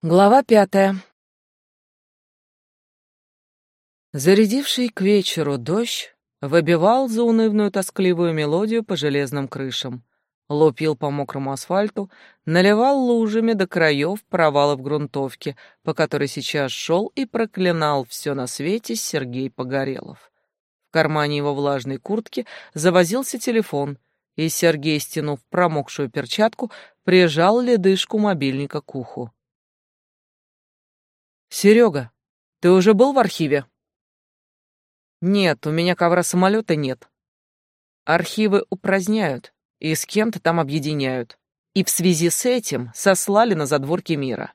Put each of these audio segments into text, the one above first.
Глава пятая. Зарядивший к вечеру дождь выбивал заунывную тоскливую мелодию по железным крышам, лупил по мокрому асфальту, наливал лужами до краев провалы в грунтовке, по которой сейчас шел и проклинал все на свете Сергей Погорелов. В кармане его влажной куртки завозился телефон, и Сергей, стянув промокшую перчатку, прижал ледышку мобильника к уху. Серега, ты уже был в архиве? Нет, у меня ковра самолета нет. Архивы упраздняют и с кем-то там объединяют. И в связи с этим сослали на задворки мира.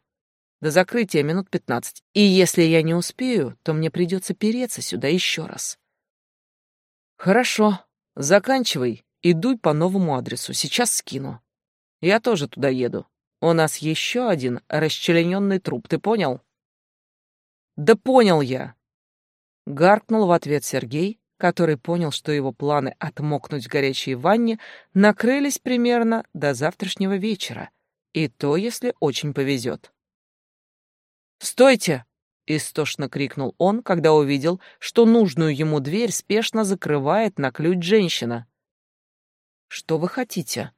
До закрытия минут пятнадцать. И если я не успею, то мне придется переться сюда еще раз. Хорошо, заканчивай и дуй по новому адресу. Сейчас скину. Я тоже туда еду. У нас еще один расчлененный труп, ты понял? Да понял я. Гаркнул в ответ Сергей, который понял, что его планы отмокнуть в горячей ванне накрылись примерно до завтрашнего вечера, и то, если очень повезет. «Стойте!» — истошно крикнул он, когда увидел, что нужную ему дверь спешно закрывает на ключ женщина. «Что вы хотите?»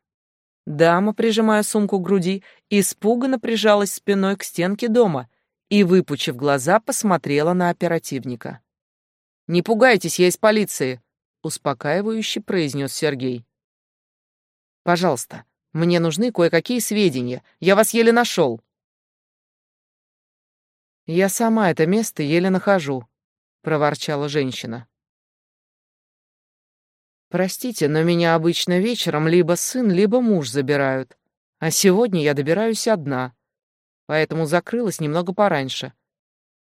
Дама, прижимая сумку к груди, испуганно прижалась спиной к стенке дома и, выпучив глаза, посмотрела на оперативника. «Не пугайтесь, я из полиции», — успокаивающе произнес Сергей. «Пожалуйста, мне нужны кое-какие сведения. Я вас еле нашел». «Я сама это место еле нахожу», — проворчала женщина. «Простите, но меня обычно вечером либо сын, либо муж забирают, а сегодня я добираюсь одна поэтому закрылась немного пораньше.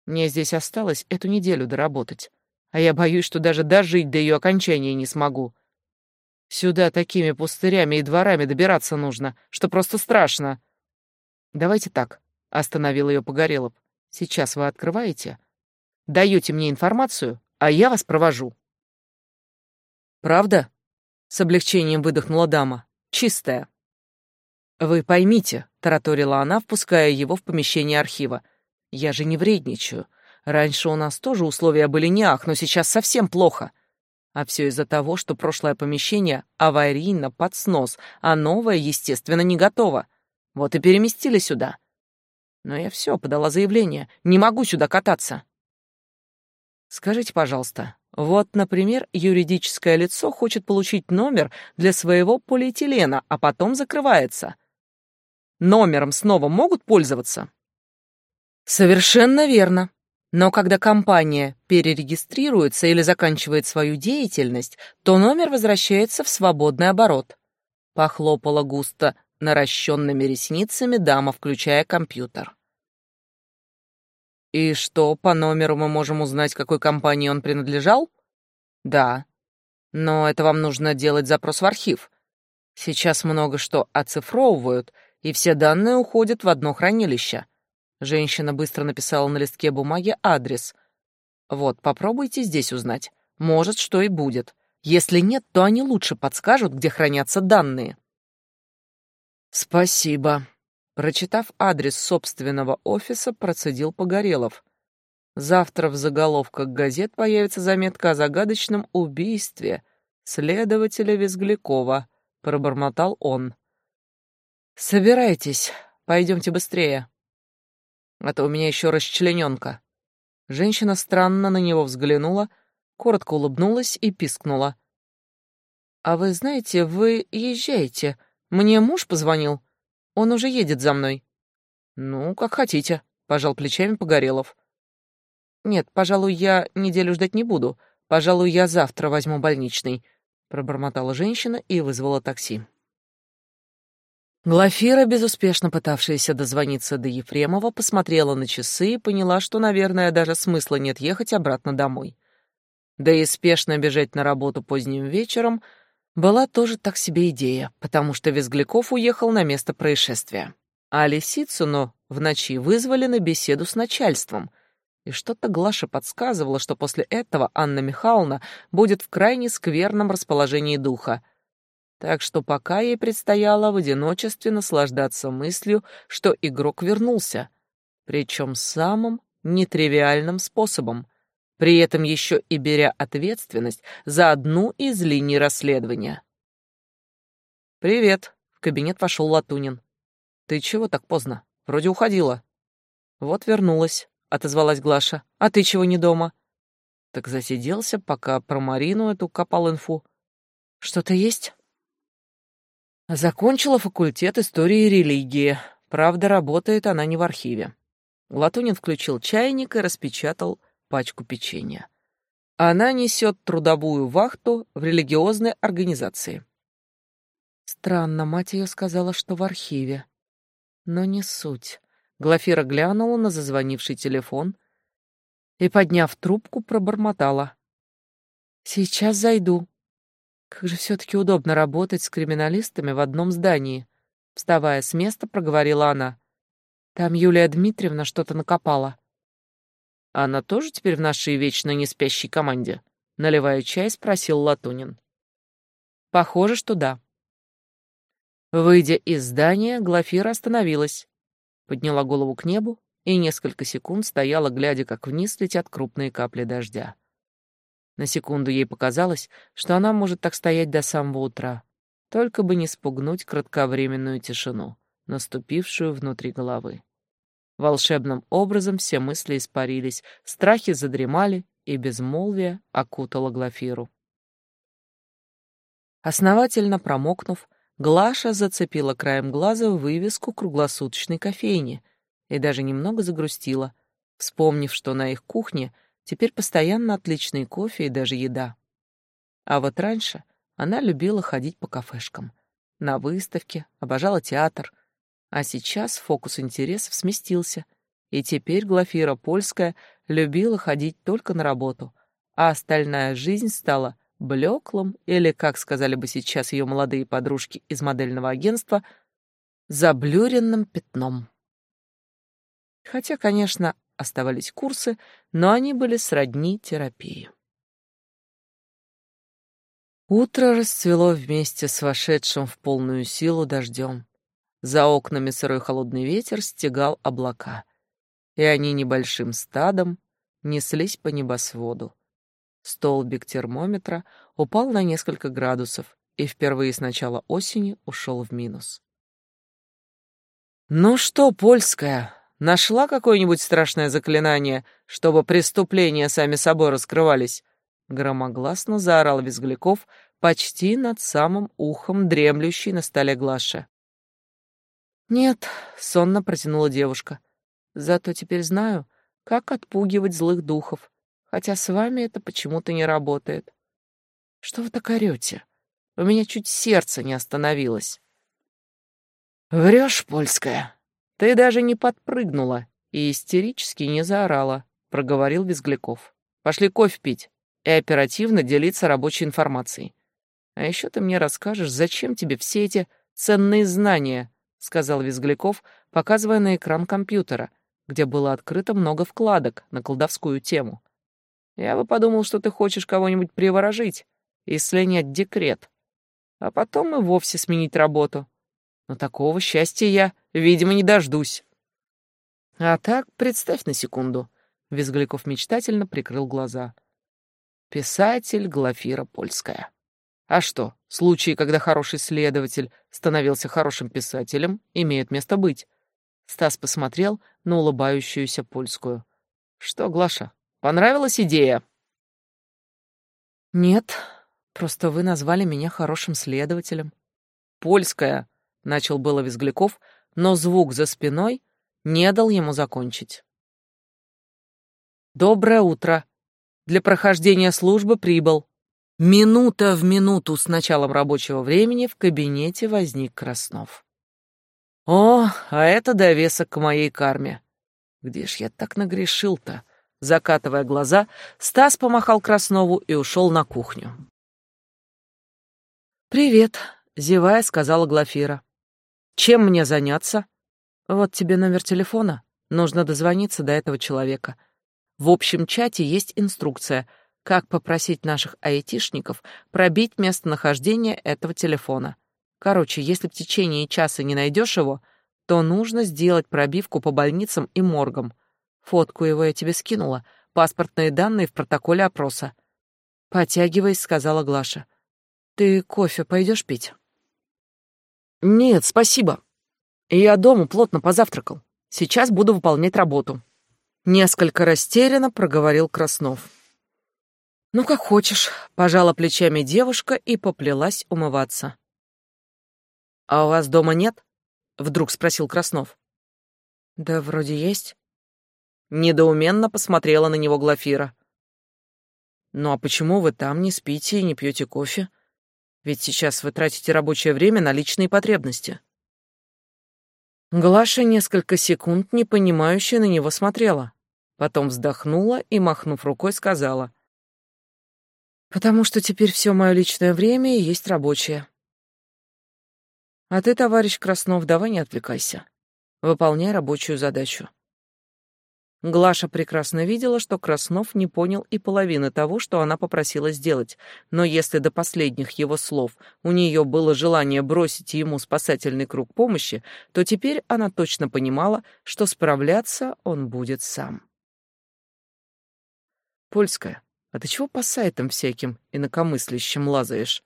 Мне здесь осталось эту неделю доработать, а я боюсь, что даже дожить до ее окончания не смогу. Сюда такими пустырями и дворами добираться нужно, что просто страшно. Давайте так, — остановил ее Погорелов. Сейчас вы открываете, даете мне информацию, а я вас провожу. Правда? С облегчением выдохнула дама. Чистая. «Вы поймите», — тараторила она, впуская его в помещение архива. «Я же не вредничаю. Раньше у нас тоже условия были не ах, но сейчас совсем плохо. А все из-за того, что прошлое помещение аварийно под снос, а новое, естественно, не готово. Вот и переместили сюда. Но я все, подала заявление. Не могу сюда кататься». «Скажите, пожалуйста, вот, например, юридическое лицо хочет получить номер для своего полиэтилена, а потом закрывается» номером снова могут пользоваться? Совершенно верно. Но когда компания перерегистрируется или заканчивает свою деятельность, то номер возвращается в свободный оборот. Похлопала густо наращенными ресницами дама, включая компьютер. И что, по номеру мы можем узнать, какой компании он принадлежал? Да. Но это вам нужно делать запрос в архив. Сейчас много что оцифровывают — и все данные уходят в одно хранилище. Женщина быстро написала на листке бумаги адрес. Вот, попробуйте здесь узнать. Может, что и будет. Если нет, то они лучше подскажут, где хранятся данные. Спасибо. Прочитав адрес собственного офиса, процедил Погорелов. Завтра в заголовках газет появится заметка о загадочном убийстве следователя Визглякова, пробормотал он. «Собирайтесь, пойдемте быстрее. А то у меня еще расчлененка». Женщина странно на него взглянула, коротко улыбнулась и пискнула. «А вы знаете, вы езжаете. Мне муж позвонил. Он уже едет за мной». «Ну, как хотите», — пожал плечами Погорелов. «Нет, пожалуй, я неделю ждать не буду. Пожалуй, я завтра возьму больничный», — пробормотала женщина и вызвала такси. Глафира, безуспешно пытавшаяся дозвониться до Ефремова, посмотрела на часы и поняла, что, наверное, даже смысла нет ехать обратно домой. Да и спешно бежать на работу поздним вечером была тоже так себе идея, потому что Визгляков уехал на место происшествия. А Лисицыну в ночи вызвали на беседу с начальством, и что-то Глаша подсказывала, что после этого Анна Михайловна будет в крайне скверном расположении духа — так что пока ей предстояло в одиночестве наслаждаться мыслью, что игрок вернулся, причем самым нетривиальным способом, при этом еще и беря ответственность за одну из линий расследования. «Привет», — в кабинет вошел Латунин. «Ты чего так поздно? Вроде уходила». «Вот вернулась», — отозвалась Глаша. «А ты чего не дома?» Так засиделся, пока про Марину эту копал инфу. «Что-то есть?» Закончила факультет истории и религии. Правда, работает она не в архиве. Латунин включил чайник и распечатал пачку печенья. Она несет трудовую вахту в религиозной организации. Странно, мать ее сказала, что в архиве. Но не суть. Глафира глянула на зазвонивший телефон и, подняв трубку, пробормотала. «Сейчас зайду. Как же все-таки удобно работать с криминалистами в одном здании», вставая с места, проговорила она. «Там Юлия Дмитриевна что-то накопала». «Она тоже теперь в нашей вечно не спящей команде?» Наливая чай, спросил Латунин. «Похоже, что да». Выйдя из здания, Глафира остановилась подняла голову к небу и несколько секунд стояла, глядя, как вниз летят крупные капли дождя. На секунду ей показалось, что она может так стоять до самого утра, только бы не спугнуть кратковременную тишину, наступившую внутри головы. Волшебным образом все мысли испарились, страхи задремали, и безмолвие окутало Глафиру. Основательно промокнув, Глаша зацепила краем глаза вывеску круглосуточной кофейни и даже немного загрустила, вспомнив, что на их кухне теперь постоянно отличный кофе и даже еда. А вот раньше она любила ходить по кафешкам, на выставке, обожала театр, а сейчас фокус интересов сместился, и теперь Глафира Польская любила ходить только на работу, а остальная жизнь стала блеклым, или, как сказали бы сейчас ее молодые подружки из модельного агентства, заблюренным пятном. Хотя, конечно, оставались курсы, но они были сродни терапии. Утро расцвело вместе с вошедшим в полную силу дождем. За окнами сырой холодный ветер стегал облака, и они небольшим стадом неслись по небосводу. Столбик термометра упал на несколько градусов и впервые с начала осени ушел в минус. «Ну что, польская, нашла какое-нибудь страшное заклинание, чтобы преступления сами собой раскрывались?» Громогласно заорал Визгляков почти над самым ухом дремлющей на столе Глаши. «Нет», — сонно протянула девушка. «Зато теперь знаю, как отпугивать злых духов хотя с вами это почему-то не работает. Что вы так орете? У меня чуть сердце не остановилось. Врешь, польская. Ты даже не подпрыгнула и истерически не заорала, проговорил Безгляков. Пошли кофе пить и оперативно делиться рабочей информацией. А еще ты мне расскажешь, зачем тебе все эти ценные знания, сказал Визгляков, показывая на экран компьютера, где было открыто много вкладок на колдовскую тему. Я бы подумал, что ты хочешь кого-нибудь приворожить и слинять декрет, а потом и вовсе сменить работу. Но такого счастья я, видимо, не дождусь. А так, представь на секунду. Визгляков мечтательно прикрыл глаза. Писатель Глафира Польская. А что, случаи, когда хороший следователь становился хорошим писателем, имеют место быть. Стас посмотрел на улыбающуюся польскую. Что, Глаша, Понравилась идея?» «Нет, просто вы назвали меня хорошим следователем». «Польская», — начал было Визгляков, но звук за спиной не дал ему закончить. «Доброе утро. Для прохождения службы прибыл». Минута в минуту с началом рабочего времени в кабинете возник Краснов. «О, а это довесок к моей карме. Где ж я так нагрешил-то?» Закатывая глаза, Стас помахал Краснову и ушел на кухню. «Привет», — зевая, сказала Глафира. «Чем мне заняться?» «Вот тебе номер телефона. Нужно дозвониться до этого человека. В общем чате есть инструкция, как попросить наших айтишников пробить местонахождение этого телефона. Короче, если в течение часа не найдешь его, то нужно сделать пробивку по больницам и моргам. Фотку его я тебе скинула, паспортные данные в протоколе опроса. Потягиваясь, сказала Глаша. Ты кофе пойдешь пить? Нет, спасибо. Я дома плотно позавтракал. Сейчас буду выполнять работу. Несколько растерянно проговорил Краснов. Ну, как хочешь, пожала плечами девушка и поплелась умываться. А у вас дома нет? Вдруг спросил Краснов. Да вроде есть. Недоуменно посмотрела на него Глафира. Ну а почему вы там не спите и не пьете кофе? Ведь сейчас вы тратите рабочее время на личные потребности. Глаша несколько секунд непонимающе на него смотрела, потом вздохнула и, махнув рукой, сказала. «Потому что теперь все мое личное время и есть рабочее. А ты, товарищ Краснов, давай не отвлекайся. Выполняй рабочую задачу. Глаша прекрасно видела, что Краснов не понял и половины того, что она попросила сделать, но если до последних его слов у нее было желание бросить ему спасательный круг помощи, то теперь она точно понимала, что справляться он будет сам. «Польская, а ты чего по сайтам всяким инакомыслящим лазаешь?»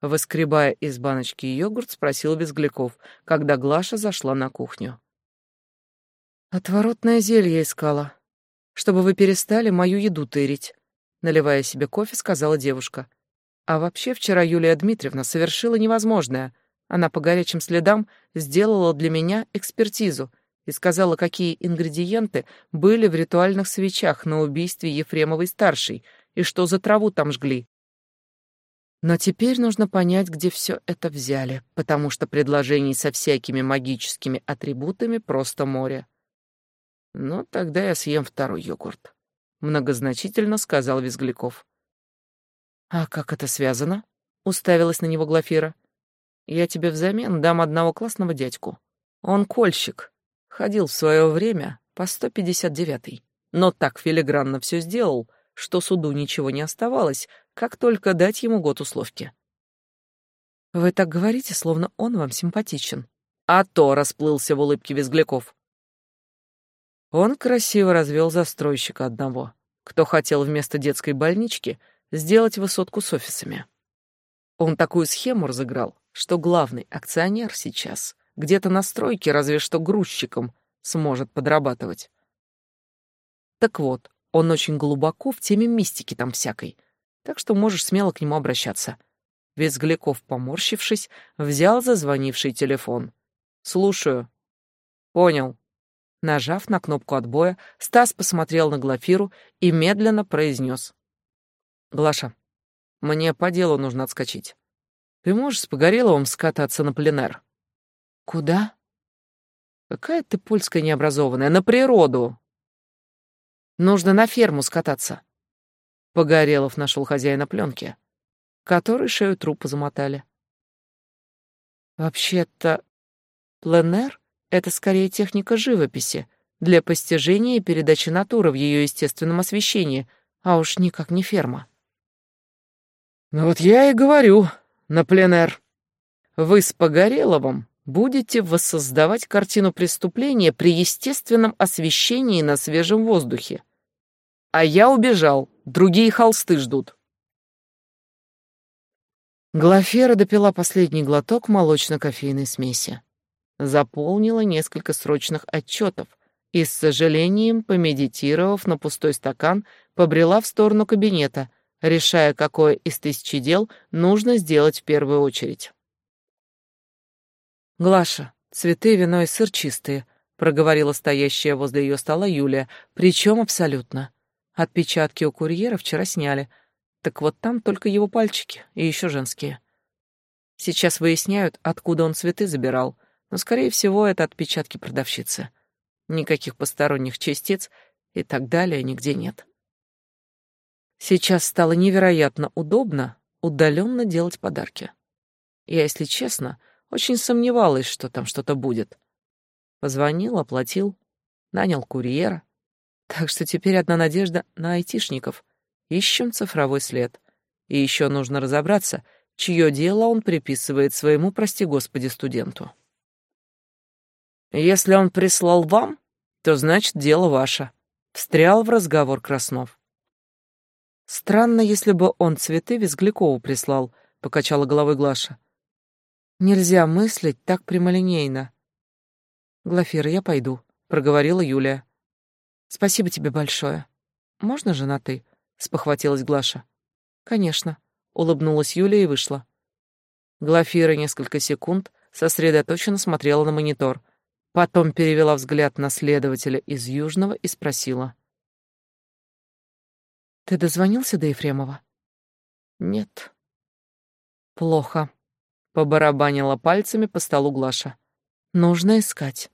Выскребая из баночки йогурт, спросил Безгляков, когда Глаша зашла на кухню. Отворотное зелье искала, чтобы вы перестали мою еду тырить, наливая себе кофе, сказала девушка. А вообще вчера Юлия Дмитриевна совершила невозможное. Она по горячим следам сделала для меня экспертизу и сказала, какие ингредиенты были в ритуальных свечах на убийстве Ефремовой-старшей и что за траву там жгли. Но теперь нужно понять, где все это взяли, потому что предложений со всякими магическими атрибутами просто море. «Ну, тогда я съем второй йогурт», — многозначительно сказал Визгляков. «А как это связано?» — уставилась на него Глафира. «Я тебе взамен дам одного классного дядьку. Он кольщик, ходил в свое время по 159-й, но так филигранно все сделал, что суду ничего не оставалось, как только дать ему год условки». «Вы так говорите, словно он вам симпатичен». «А то!» — расплылся в улыбке Визгляков. Он красиво развел застройщика одного, кто хотел вместо детской больнички сделать высотку с офисами. Он такую схему разыграл, что главный акционер сейчас где-то на стройке разве что грузчиком сможет подрабатывать. Так вот, он очень глубоко в теме мистики там всякой, так что можешь смело к нему обращаться. Визгляков, поморщившись, взял зазвонивший телефон. «Слушаю». «Понял. Нажав на кнопку отбоя, Стас посмотрел на Глафиру и медленно произнес. «Глаша, мне по делу нужно отскочить. Ты можешь с Погореловым скататься на пленэр?» «Куда?» «Какая ты польская необразованная, на природу!» «Нужно на ферму скататься». Погорелов нашел хозяина пленки, который шею трупа замотали. «Вообще-то, пленэр это скорее техника живописи для постижения и передачи натуры в ее естественном освещении, а уж никак не ферма. Ну вот я и говорю, на пленэр. Вы с Погореловым будете воссоздавать картину преступления при естественном освещении на свежем воздухе. А я убежал, другие холсты ждут. Глафера допила последний глоток молочно-кофейной смеси заполнила несколько срочных отчетов и, с сожалением, помедитировав на пустой стакан, побрела в сторону кабинета, решая, какое из тысячи дел нужно сделать в первую очередь. «Глаша, цветы, вино и сыр чистые», — проговорила стоящая возле ее стола Юлия, причем абсолютно. Отпечатки у курьера вчера сняли. Так вот там только его пальчики, и еще женские. Сейчас выясняют, откуда он цветы забирал — но, скорее всего, это отпечатки продавщицы. Никаких посторонних частиц и так далее нигде нет. Сейчас стало невероятно удобно удаленно делать подарки. Я, если честно, очень сомневалась, что там что-то будет. Позвонил, оплатил, нанял курьера. Так что теперь одна надежда на айтишников. Ищем цифровой след. И еще нужно разобраться, чье дело он приписывает своему, прости господи, студенту. Если он прислал вам, то значит дело ваше. Встрял в разговор Краснов. Странно, если бы он цветы Визглякову прислал, покачала головой Глаша. Нельзя мыслить так прямолинейно. Глафира, я пойду, проговорила Юлия. Спасибо тебе большое. Можно же на ты? спохватилась Глаша. Конечно, улыбнулась Юлия и вышла. Глафира несколько секунд сосредоточенно смотрела на монитор, потом перевела взгляд на следователя из Южного и спросила: ты дозвонился до Ефремова? Нет. Плохо. Побарабанила пальцами по столу Глаша. Нужно искать.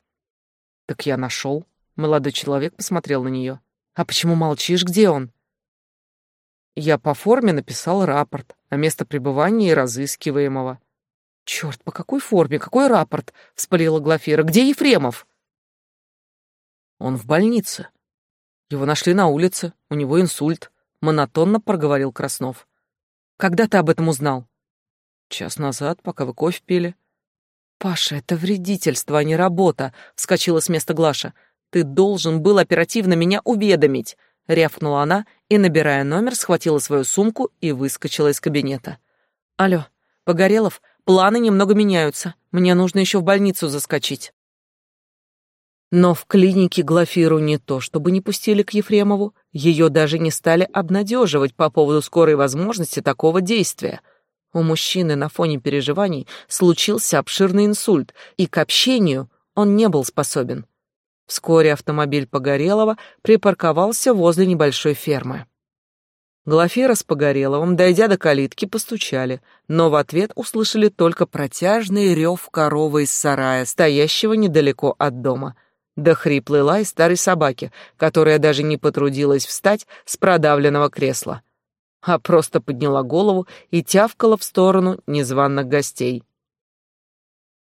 Так я нашел. Молодой человек посмотрел на нее. А почему молчишь? Где он? Я по форме написал рапорт о местопребывании разыскиваемого. Черт, по какой форме? Какой рапорт? Вспылила Глафира. Где Ефремов? Он в больнице. Его нашли на улице. У него инсульт монотонно проговорил Краснов. Когда ты об этом узнал? Час назад, пока вы кофе пили. Паша, это вредительство, а не работа, вскочила с места Глаша. Ты должен был оперативно меня уведомить, рявкнула она и, набирая номер, схватила свою сумку и выскочила из кабинета. Алло, Погорелов, планы немного меняются. Мне нужно еще в больницу заскочить. Но в клинике Глафиру не то, чтобы не пустили к Ефремову, ее даже не стали обнадеживать по поводу скорой возможности такого действия. У мужчины на фоне переживаний случился обширный инсульт, и к общению он не был способен. Вскоре автомобиль Погорелова припарковался возле небольшой фермы. Глафира с Погореловым, дойдя до калитки, постучали, но в ответ услышали только протяжный рев коровы из сарая, стоящего недалеко от дома — да хриплый лай старой собаки, которая даже не потрудилась встать с продавленного кресла, а просто подняла голову и тявкала в сторону незваных гостей.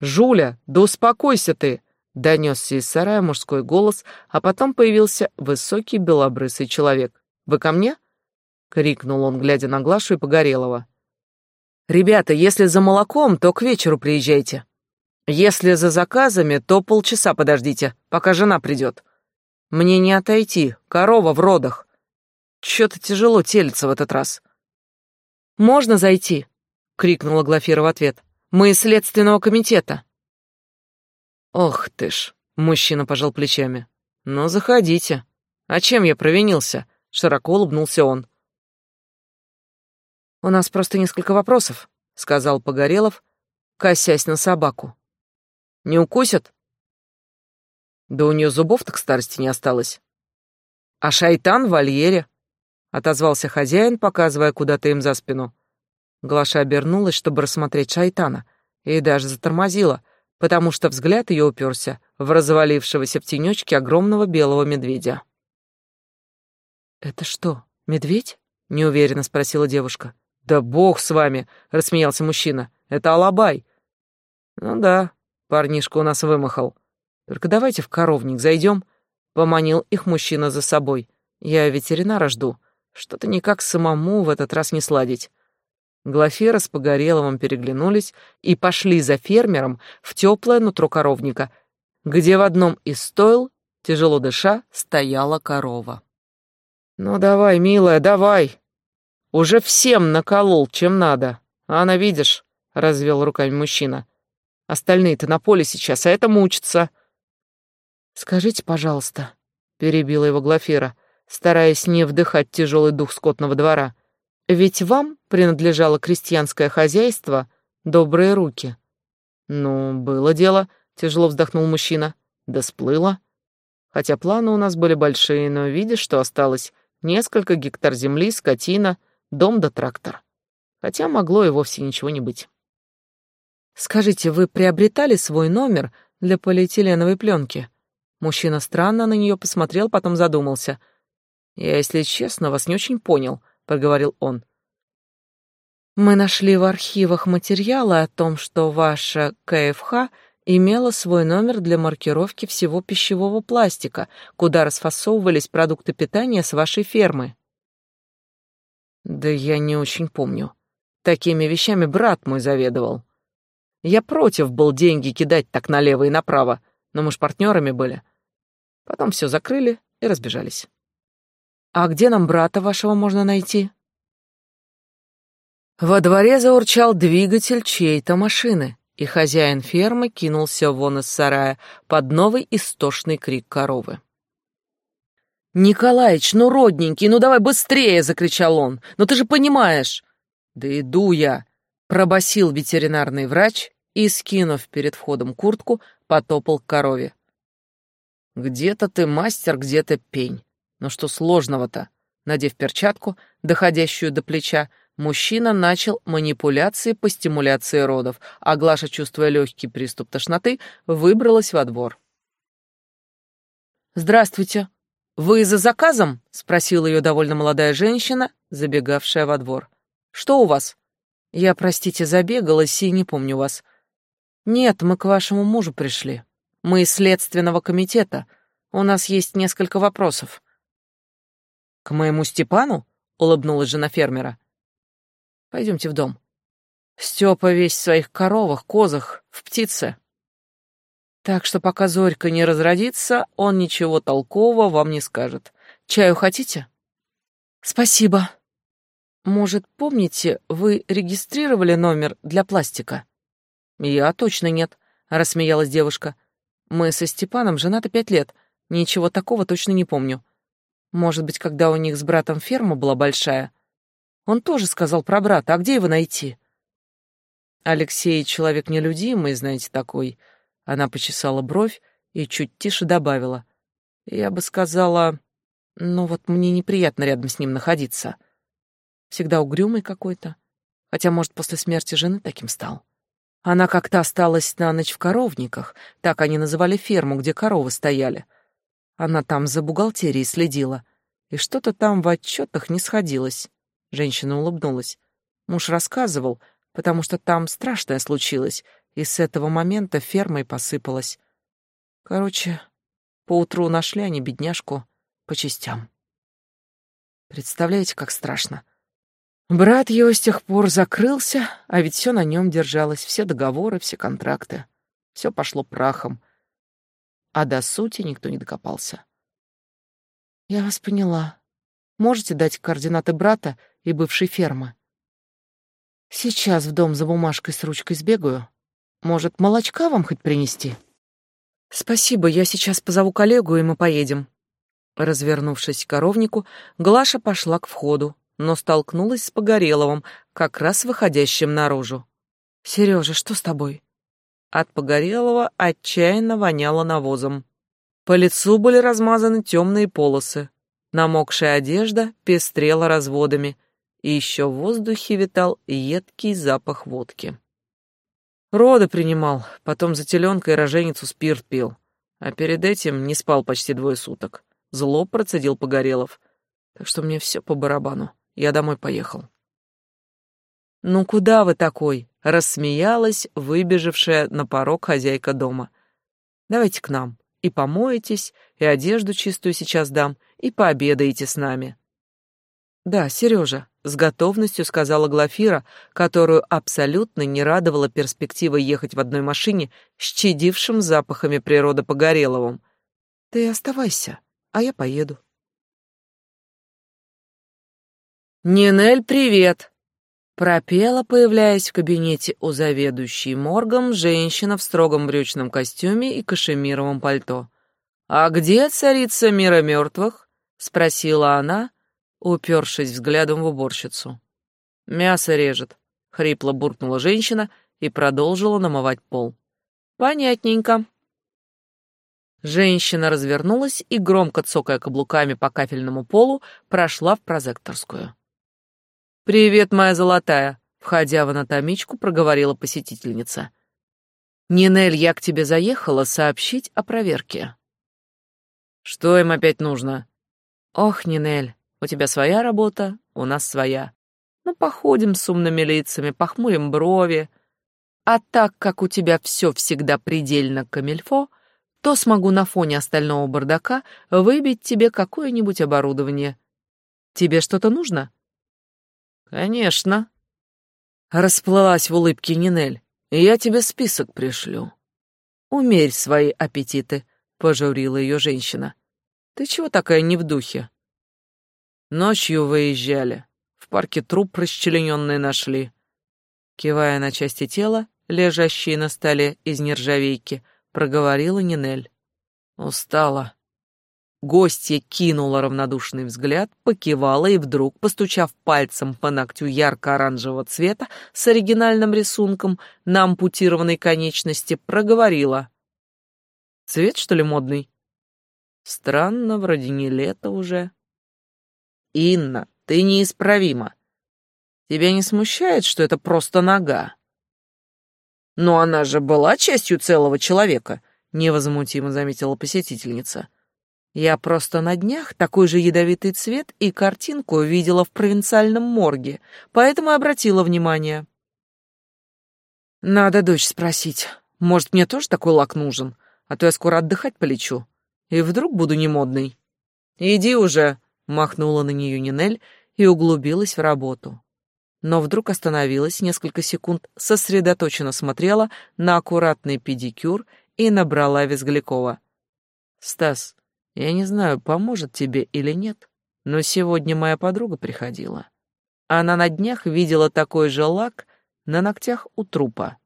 «Жуля, да успокойся ты!» — донесся из сарая мужской голос, а потом появился высокий белобрысый человек. «Вы ко мне?» — крикнул он, глядя на Глашу и Погорелова. «Ребята, если за молоком, то к вечеру приезжайте». Если за заказами, то полчаса подождите, пока жена придет. Мне не отойти, корова в родах. Чё-то тяжело телится в этот раз. Можно зайти? крикнула Глафира в ответ. Мы из следственного комитета. Ох ты ж, мужчина пожал плечами. Ну, заходите. А чем я провинился? Широко улыбнулся он. У нас просто несколько вопросов, сказал Погорелов, косясь на собаку. Не укусят? Да у нее зубов-то к старости не осталось. А шайтан в вольере, отозвался хозяин, показывая куда-то им за спину. Глаша обернулась, чтобы рассмотреть шайтана, и даже затормозила, потому что взгляд ее уперся в развалившегося в тенечке огромного белого медведя. «Это что, медведь?» — неуверенно спросила девушка. «Да бог с вами!» — рассмеялся мужчина. «Это алабай». «Ну да, Парнишка у нас вымахал. Только давайте в коровник зайдем. Поманил их мужчина за собой. Я ветеринара жду. Что-то никак самому в этот раз не сладить. Глафира с Погореловым переглянулись и пошли за фермером в теплое нутро коровника, где в одном из стойл, тяжело дыша, стояла корова. «Ну давай, милая, давай! Уже всем наколол, чем надо. А она, видишь, — развел руками мужчина, Остальные-то на поле сейчас, а это мучится. Скажите, пожалуйста, перебила его Глафира, стараясь не вдыхать тяжелый дух скотного двора. Ведь вам принадлежало крестьянское хозяйство, добрые руки. Ну, было дело, тяжело вздохнул мужчина. Да сплыло. Хотя планы у нас были большие, но видишь, что осталось? Несколько гектар земли, скотина, дом да трактор. Хотя могло и вовсе ничего не быть. Скажите, вы приобретали свой номер для полиэтиленовой пленки? Мужчина странно на нее посмотрел, потом задумался. Я, если честно, вас не очень понял, проговорил он. Мы нашли в архивах материалы о том, что ваша КФХ имела свой номер для маркировки всего пищевого пластика, куда расфасовывались продукты питания с вашей фермы. Да я не очень помню. Такими вещами брат мой заведовал. Я против был деньги кидать так налево и направо. но мы ж партнерами были. Потом все закрыли и разбежались. А где нам брата вашего можно найти? Во дворе заурчал двигатель чьей-то машины, и хозяин фермы кинулся вон из сарая под новый истошный крик коровы. «Николаич, ну, родненький, ну давай быстрее!» — закричал он. «Ну ты же понимаешь!» «Да иду я!» — пробасил ветеринарный врач и, скинув перед входом куртку, потопал к корове. «Где-то ты мастер, где-то пень. Но что сложного-то?» Надев перчатку, доходящую до плеча, мужчина начал манипуляции по стимуляции родов, а Глаша, чувствуя легкий приступ тошноты, выбралась во двор. «Здравствуйте. Вы за заказом?» — спросила ее довольно молодая женщина, забегавшая во двор. «Что у вас?» «Я, простите, забегалась и не помню вас. «Нет, мы к вашему мужу пришли. Мы из следственного комитета. У нас есть несколько вопросов». «К моему Степану?» — улыбнулась жена фермера. «Пойдемте в дом. Степа весь в своих коровах, козах, в птице. Так что пока Зорька не разродится, он ничего толкового вам не скажет. Чаю хотите?» «Спасибо. Может, помните, вы регистрировали номер для пластика?» «Я точно нет», — рассмеялась девушка. «Мы со Степаном женаты пять лет. Ничего такого точно не помню. Может быть, когда у них с братом ферма была большая. Он тоже сказал про брата, а где его найти?» «Алексей человек нелюдимый, знаете, такой». Она почесала бровь и чуть тише добавила. «Я бы сказала, ну вот мне неприятно рядом с ним находиться. Всегда угрюмый какой-то. Хотя, может, после смерти жены таким стал». Она как-то осталась на ночь в коровниках, так они называли ферму, где коровы стояли. Она там за бухгалтерией следила, и что-то там в отчетах не сходилось. Женщина улыбнулась. Муж рассказывал, потому что там страшное случилось, и с этого момента ферма и посыпалась. Короче, поутру нашли они бедняжку по частям. Представляете, как страшно? Брат его с тех пор закрылся, а ведь все на нем держалось, все договоры, все контракты. Все пошло прахом. А до сути никто не докопался. Я вас поняла. Можете дать координаты брата и бывшей фермы? Сейчас в дом за бумажкой с ручкой сбегаю. Может, молочка вам хоть принести? Спасибо, я сейчас позову коллегу, и мы поедем. Развернувшись к коровнику, Глаша пошла к входу, но столкнулась с Погореловым, как раз выходящим наружу. «Сережа, что с тобой?» От Погорелова отчаянно воняло навозом. По лицу были размазаны темные полосы. Намокшая одежда пестрела разводами, и еще в воздухе витал едкий запах водки. Роды принимал, потом за теленкой роженицу спирт пил, а перед этим не спал почти двое суток. Зло процедил Погорелов, так что мне все по барабану. Я домой поехал. «Ну куда вы такой?» — рассмеялась выбежавшая на порог хозяйка дома. «Давайте к нам. И помоетесь, и одежду чистую сейчас дам, и пообедаете с нами». «Да, Сережа», — с готовностью сказала Глафира, которую абсолютно не радовала перспектива ехать в одной машине с чадившим запахами природы Погореловым. «Ты оставайся, а я поеду». «Нинель, привет!» Пропела, появляясь в кабинете у заведующей моргом, женщина в строгом брючном костюме и кашемировом пальто. «А где царица мира мертвых?» — спросила она, упершись взглядом в уборщицу. «Мясо режет», — хрипло буркнула женщина и продолжила намывать пол. «Понятненько». Женщина развернулась и, громко цокая каблуками по кафельному полу, прошла в прозекторскую. «Привет, моя золотая», — входя в анатомичку, проговорила посетительница. «Нинель, я к тебе заехала сообщить о проверке». «Что им опять нужно?» «Ох, Нинель, у тебя своя работа, у нас своя. Ну, походим с умными лицами, похмурим брови. А так как у тебя все всегда предельно камельфо, то смогу на фоне остального бардака выбить тебе какое-нибудь оборудование. Тебе что-то нужно?» «Конечно». Расплылась в улыбке Нинель. «Я тебе список пришлю». Умерь свои аппетиты, пожурила ее женщина. Ты чего такая не в духе? Ночью выезжали. В парке труп расчлененный нашли. Кивая на части тела, лежащие на столе из нержавейки, проговорила Нинель. Устала. Гостья кинула равнодушный взгляд, покивала и вдруг, постучав пальцем по ногтю ярко-оранжевого цвета с оригинальным рисунком на ампутированной конечности, проговорила. «Цвет, что ли, модный?» «Странно, вроде не лето уже». «Инна, ты неисправима. Тебя не смущает, что это просто нога?» «Но она же была частью целого человека», — невозмутимо заметила посетительница. Я просто на днях такой же ядовитый цвет и картинку видела в провинциальном морге, поэтому обратила внимание. Надо дочь спросить, может, мне тоже такой лак нужен, а то я скоро отдыхать полечу, и вдруг буду немодной. Иди уже, махнула на нее Нинель и углубилась в работу. Но вдруг остановилась, несколько секунд сосредоточенно смотрела на аккуратный педикюр и набрала Визглякова. «Стас, я не знаю, поможет тебе или нет, но сегодня моя подруга приходила. Она на днях видела такой же лак на ногтях у трупа.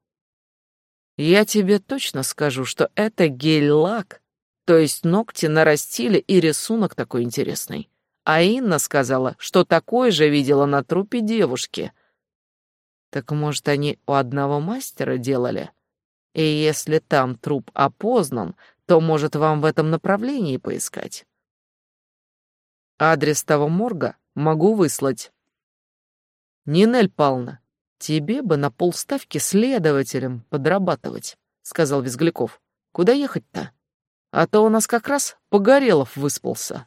Я тебе точно скажу, что это гель-лак, то есть ногти нарастили и рисунок такой интересный. А Инна сказала, что такое же видела на трупе девушки. Так может, они у одного мастера делали? И если там труп опознан, то, может, вам в этом направлении поискать. Адрес того морга могу выслать. Нинель Павловна, тебе бы на полставки следователем подрабатывать, сказал Визгляков. Куда ехать-то? А то у нас как раз Погорелов выспался.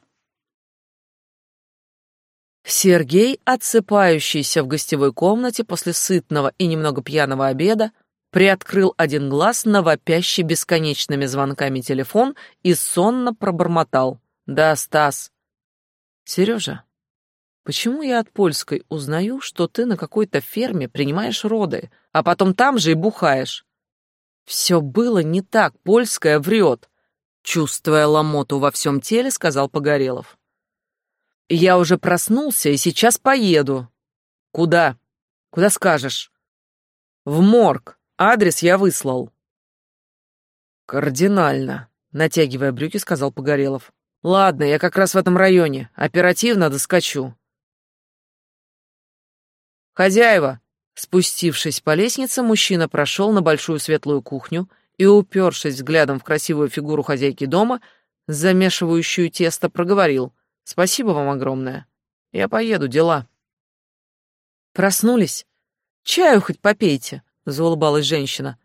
Сергей, отсыпающийся в гостевой комнате после сытного и немного пьяного обеда, приоткрыл один глаз на вопящий бесконечными звонками телефон и сонно пробормотал. «Да, Стас». «Сережа, почему я от польской узнаю, что ты на какой-то ферме принимаешь роды, а потом там же и бухаешь?» «Все было не так, польская врет», — чувствуя ломоту во всем теле, сказал Погорелов. «Я уже проснулся и сейчас поеду». «Куда? Куда скажешь?» «В морг», Адрес я выслал. Кардинально, натягивая брюки, сказал Погорелов. Ладно, я как раз в этом районе. Оперативно доскочу. Хозяева, спустившись по лестнице, мужчина прошел на большую светлую кухню и, упершись взглядом в красивую фигуру хозяйки дома, замешивающую тесто, проговорил. «Спасибо вам огромное. Я поеду, дела». Проснулись? Чаю хоть попейте, заулыбалась женщина.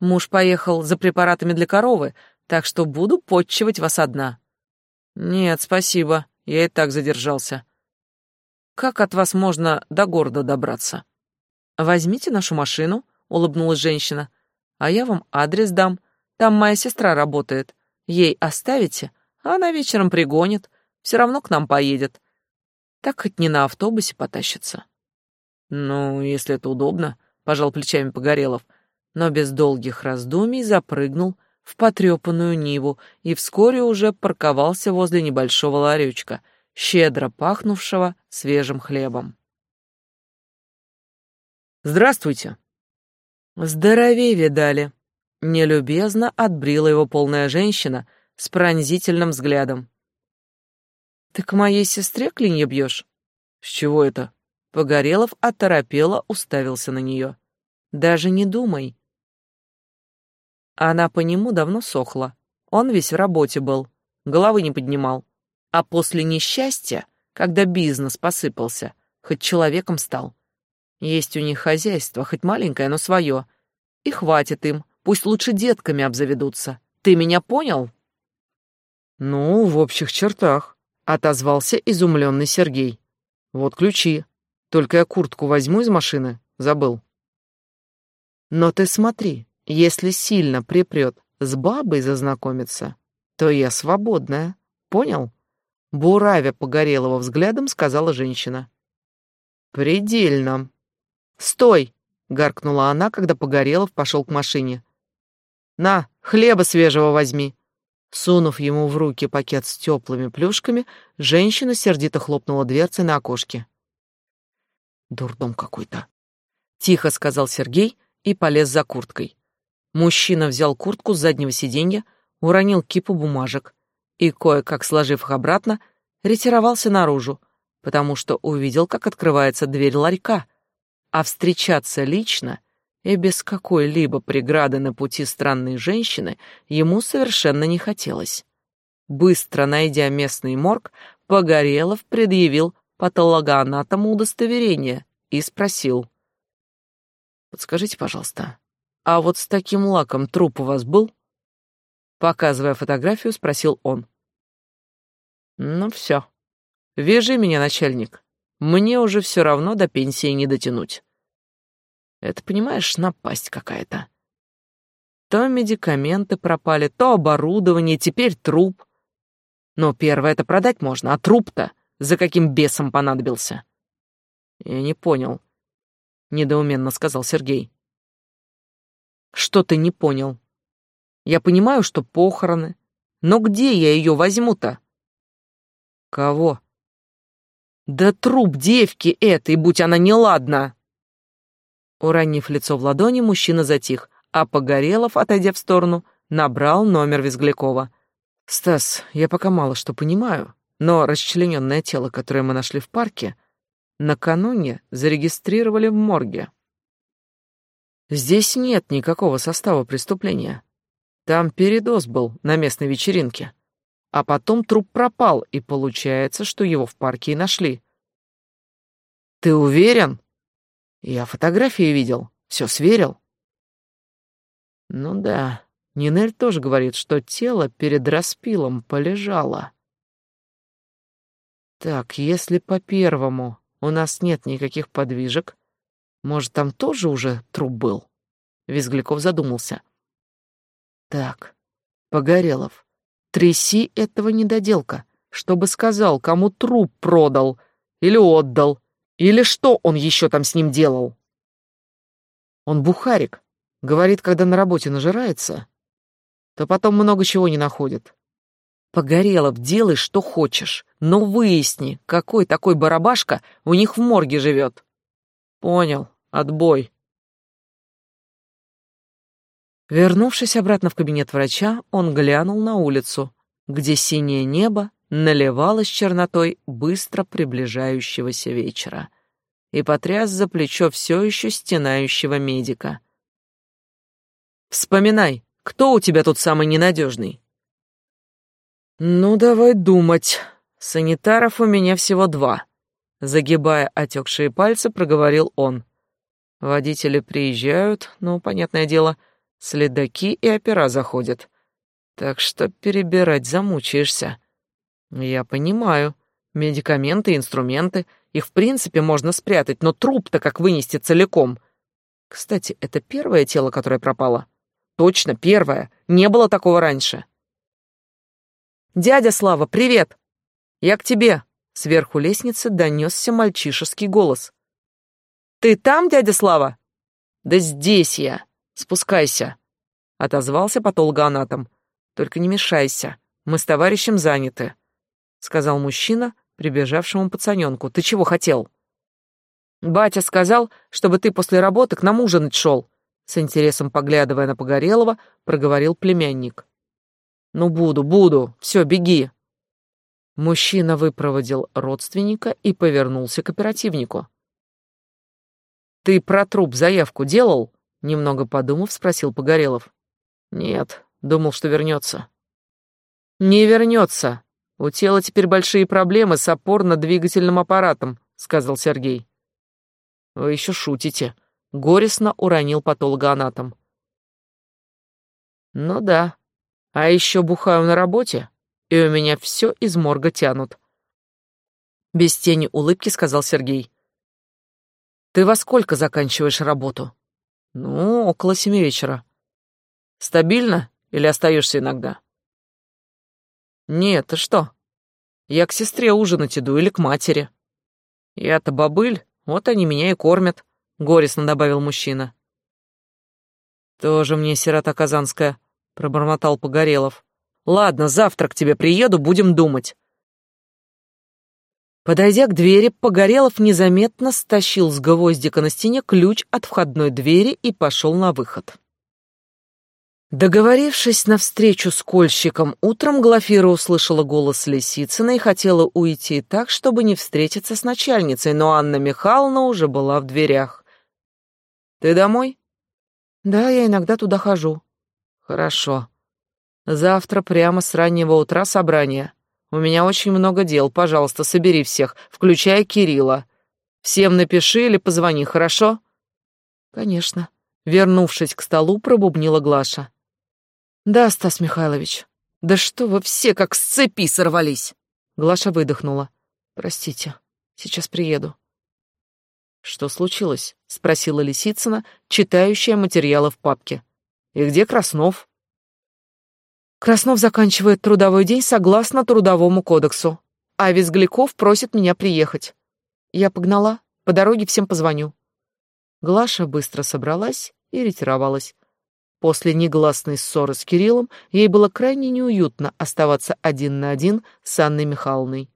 Муж поехал за препаратами для коровы, так что буду подчивать вас одна. Нет, спасибо, я и так задержался. Как от вас можно до города добраться? Возьмите нашу машину, улыбнулась женщина. А я вам адрес дам. Там моя сестра работает. Ей оставите, а она вечером пригонит. Все равно к нам поедет. Так хоть не на автобусе потащится. Ну, если это удобно, пожал плечами Погорелов, но без долгих раздумий запрыгнул в потрепанную Ниву и вскоре уже парковался возле небольшого ларечка, щедро пахнувшего свежим хлебом. «Здравствуйте!» «Здоровей видали!» Нелюбезно отбрила его полная женщина с пронзительным взглядом. «Ты к моей сестре клинья бьешь?» «С чего это?» Погорелов оторопело уставился на нее. «Даже не думай». Она по нему давно сохла. Он весь в работе был, головы не поднимал. А после несчастья, когда бизнес посыпался, хоть человеком стал. Есть у них хозяйство, хоть маленькое, но свое. И хватит им, пусть лучше детками обзаведутся. Ты меня понял? Ну, в общих чертах, отозвался изумленный Сергей. Вот ключи. Только я куртку возьму из машины, забыл. Но ты смотри, если сильно припрет с бабой зазнакомиться, то я свободная, понял? Буравя погорелого взглядом, сказала женщина. Предельно. Стой! гаркнула она, когда Погорелов пошел к машине. На, Хлеба свежего возьми. Сунув ему в руки пакет с теплыми плюшками, женщина сердито хлопнула дверцей на окошке. «Дурдом какой-то», — тихо сказал Сергей и полез за курткой. Мужчина взял куртку с заднего сиденья, уронил кипу бумажек и, кое-как сложив их обратно, ретировался наружу, потому что увидел, как открывается дверь ларька, а встречаться лично и без какой-либо преграды на пути странной женщины ему совершенно не хотелось. Быстро найдя местный морг, Погорелов предъявил патологоанатому удостоверение и спросил. «Подскажите, пожалуйста, а вот с таким лаком труп у вас был?» Показывая фотографию, спросил он. «Ну все. Вяжи меня, начальник. Мне уже все равно до пенсии не дотянуть». Это, понимаешь, напасть какая-то. То медикаменты пропали, то оборудование, теперь труп. Но первое это продать можно, а труп-то за каким бесом понадобился? Я не понял, недоуменно сказал Сергей. Что ты не понял? Я понимаю, что похороны, но где я ее возьму-то? Кого? Да труп девки этой, будь она неладна. Уронив лицо в ладони, мужчина затих, а Погорелов, отойдя в сторону, набрал номер Визглякова. «Стас, я пока мало что понимаю, но расчлененное тело, которое мы нашли в парке, накануне зарегистрировали в морге. Здесь нет никакого состава преступления. Там передоз был на местной вечеринке. А потом труп пропал, и получается, что его в парке и нашли. Ты уверен? Я фотографии видел, все сверил. Ну да, Нинель тоже говорит, что тело перед распилом полежало. Так, если по первому у нас нет никаких подвижек, может, там тоже уже труп был? Визгляков задумался. Так, Погорелов, тряси этого недоделка, чтобы сказал, кому труп продал или отдал, или что он еще там с ним делал? Он бухарик. Говорит, когда на работе нажирается, то потом много чего не находит. Погорелов, делай, что хочешь, но выясни, какой такой барабашка у них в морге живет. Понял, отбой. Вернувшись обратно в кабинет врача, он глянул на улицу, где синее небо наливалась чернотой быстро приближающегося вечера и потряс за плечо все еще стенающего медика. «Вспоминай, кто у тебя тут самый ненадежный?» «Ну, давай думать. Санитаров у меня всего два», — загибая отекшие пальцы, проговорил он. «Водители приезжают, ну, понятное дело, следаки и опера заходят. Так что перебирать замучаешься». Я понимаю. Медикаменты, инструменты, их в принципе можно спрятать, но труп-то как вынести целиком. Кстати, это первое тело, которое пропало? Точно, первое. Не было такого раньше. Дядя Слава, привет. Я к тебе. Сверху лестницы донесся мальчишеский голос. Ты там, дядя Слава? Да здесь я. Спускайся, отозвался патологоанатом. Только не мешайся. Мы с товарищем заняты. — сказал мужчина, прибежавшему пацаненку. «Ты чего хотел?» «Батя сказал, чтобы ты после работы к нам ужинать шел», с интересом поглядывая на Погорелова, проговорил племянник. «Ну, буду, буду. Все, беги». Мужчина выпроводил родственника и повернулся к оперативнику. «Ты про труп заявку делал?» Немного подумав, спросил Погорелов. «Нет, думал, что вернется». «Не вернется», у тела теперь большие проблемы с опорно-двигательным аппаратом, сказал Сергей. Вы еще шутите, горестно уронил патологоанатом. Ну да. А еще бухаю на работе, и у меня все из морга тянут. Без тени улыбки сказал Сергей. Ты во сколько заканчиваешь работу? Ну, около семи вечера. Стабильно или остаешься иногда? «Нет, ты что? Я к сестре ужинать иду или к матери». «Я-то бобыль, вот они меня и кормят», — горестно добавил мужчина. «Тоже мне сирота казанская», — пробормотал Погорелов. Ладно, завтра к тебе приеду, будем думать. Подойдя к двери, Погорелов незаметно стащил с гвоздика на стене ключ от входной двери и пошел на выход. Договорившись на встречу с кольщиком, утром Глафира услышала голос Лисицына и хотела уйти так, чтобы не встретиться с начальницей, но Анна Михайловна уже была в дверях. «Ты домой?» «Да, я иногда туда хожу». «Хорошо. Завтра прямо с раннего утра собрание. У меня очень много дел. Пожалуйста, собери всех, включая Кирилла. Всем напиши или позвони, хорошо? Конечно. Вернувшись к столу, пробубнила Глаша. Да, Стас Михайлович. Да что вы все как с цепи сорвались? Глаша выдохнула. Простите. Сейчас приеду. Что случилось? спросила Лисицына, читающая материалы в папке. И где Краснов? Краснов заканчивает трудовой день согласно Трудовому кодексу, а Визгляков просит меня приехать. Я погнала, по дороге всем позвоню. Глаша быстро собралась и ретировалась. После негласной ссоры с Кириллом ей было крайне неуютно оставаться один на один с Анной Михайловной.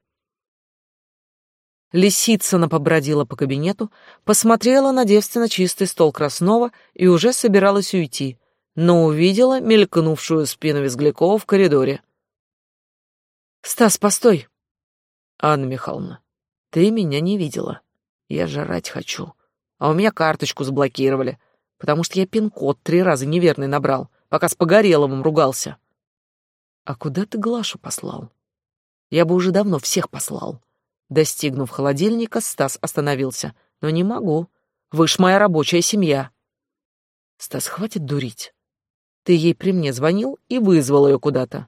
Лисицына побродила по кабинету, посмотрела на девственно чистый стол Краснова и уже собиралась уйти, но увидела мелькнувшую спину Визглякова в коридоре. «Стас, постой!» «Анна Михайловна, ты меня не видела. Я жрать хочу. А у меня карточку заблокировали, потому что я пин-код три раза неверный набрал, пока с Погореловым ругался». «А куда ты Глашу послал?» «Я бы уже давно всех послал». Достигнув холодильника, Стас остановился. «Но не могу. Вы ж моя рабочая семья». «Стас, хватит дурить. Ты ей при мне звонил и вызвал ее куда-то.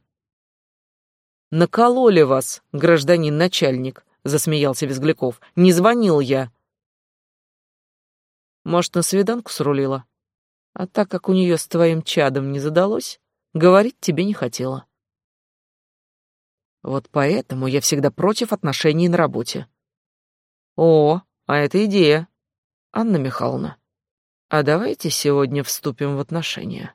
Накололи вас, гражданин начальник, засмеялся Визгляков. Не звонил я. Может, на свиданку срулила? А так как у нее с твоим чадом не задалось, говорить тебе не хотела. Вот поэтому я всегда против отношений на работе. О, а это идея. Анна Михайловна, а давайте сегодня вступим в отношения.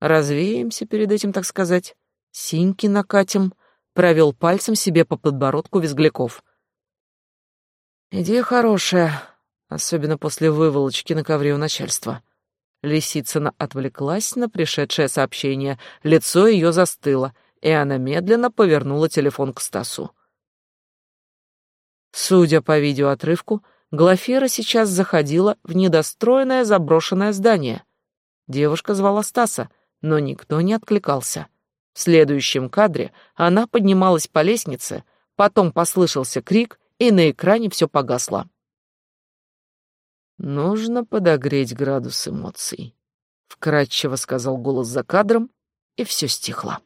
Развеемся перед этим, так сказать. Синьки накатим. Провел пальцем себе по подбородку Визгляков. Идея хорошая, особенно после выволочки на ковре у начальства. Лисицына отвлеклась на пришедшее сообщение. Лицо ее застыло, и она медленно повернула телефон к Стасу. Судя по видеоотрывку, Глафира сейчас заходила в недостроенное заброшенное здание. Девушка звала Стаса — но никто не откликался. В следующем кадре она поднималась по лестнице, потом послышался крик, и на экране все погасло. «Нужно подогреть градус эмоций», — вкратчиво сказал голос за кадром, и все стихло.